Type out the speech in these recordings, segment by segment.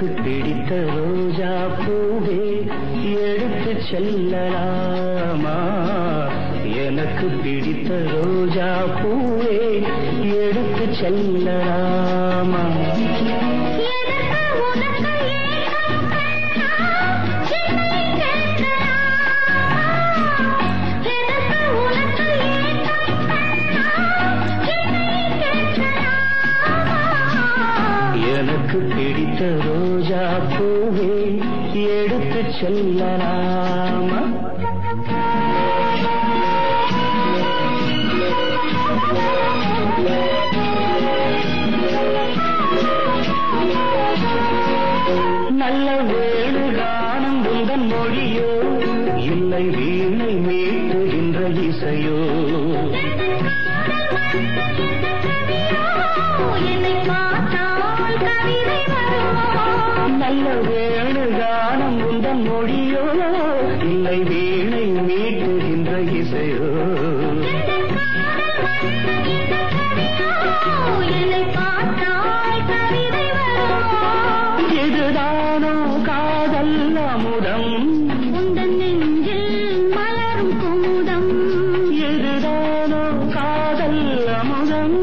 எனக்கு பிடித்த ரோஜா பூவே எடுத்து செல்லலாமா? எனக்கு பிடித்த ரோஜா பூவே எடுத்து செல்லலாமா? பூவே எடுத்து செல்லலாமா? நல்ல வேடு காணும் உந்தன் மொழியோ இல்லை வீணை மீட்டுகின்ற இசையோ. வேடு காணும் உந்தன் மொழியோ? இல்லை வீணை மீட்டுகின்ற இசையோ? இதுதானோ காதல் அமுதம்? உந்தன் நெஞ்சில் மலரும் இதுதானோ காதல் அமுதம்?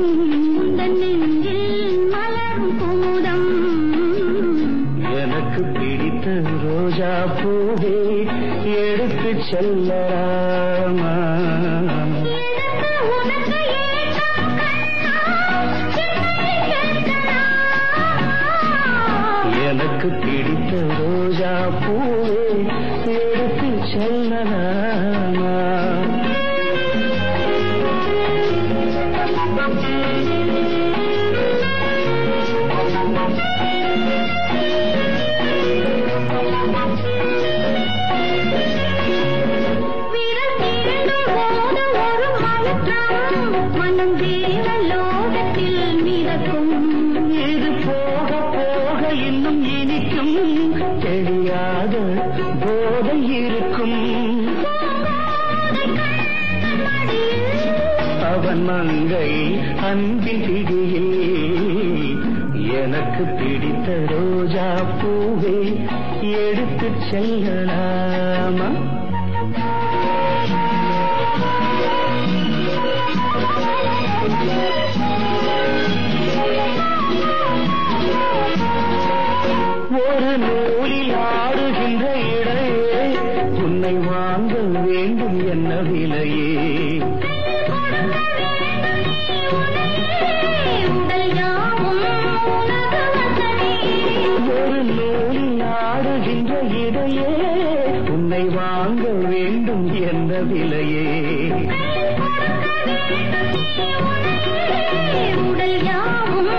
பிடித்த ரோஜா பூவே எடுத்து கேட்கலாமா. எனக்கு பிடித்த ரோஜா பூவே எடுத்து செல்லலாமா மயக்கம் மனம் மிதக்கும். இது போக போக இன்னும் இனிக்கும். தெரியாத போதை இருக்கும். அவன் மங்கை அன்பின் பிடியில். எனக்கு பிடித்த ரோஜா பூவை எடுத்துச் செல்லலாமா? தோலில் ஆடுகின்ற இடையே உன்னை வாங்க வேண்டும் என்ன விலையே? ஒரு நூலில் ஆடுகின்ற இடையே உன்னை வாங்க வேண்டும் என்ன விலையே? உடல் யாவும்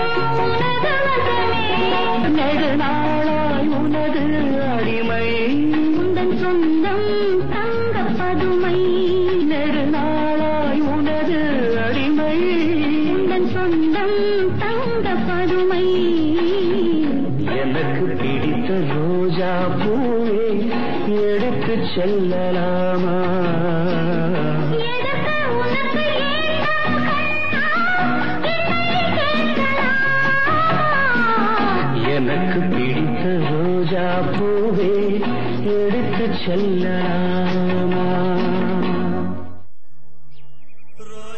நெடுநாளாய் உனது அடிமை உந்தன் சொந்தம் தங்க பதுமை நெடுநாளாய் உனது அடிமை உந்தன் சொந்தம் தங்க பதுமை எனக்கு பிடித்த ரோஜா பூவே எடுத்து செல்லலாமா? ரோஜா பூவே எடுத்து செல்லலாமா